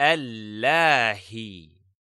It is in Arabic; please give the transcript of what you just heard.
اللاهي